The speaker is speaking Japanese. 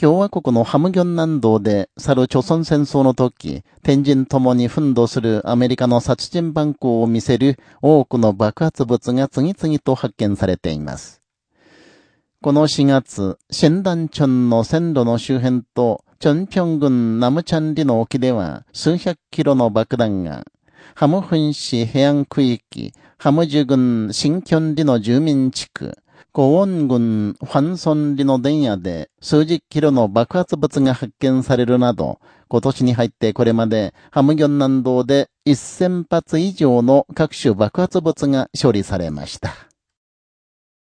共和国のハムギョン南道で、去る朝鮮戦争の時、天神ともに奮闘するアメリカの殺人蛮行を見せる多くの爆発物が次々と発見されています。この4月、新丹チョンの線路の周辺と、チョンピョン郡ナムチャンリの沖では、数百キロの爆弾が、ハムフン市平安区域、ハムジュ郡新キョンリの住民地区、コウォン郡ファンソンリの電野で数十キロの爆発物が発見されるなど、今年に入ってこれまでハムギョン南道で1000発以上の各種爆発物が処理されました。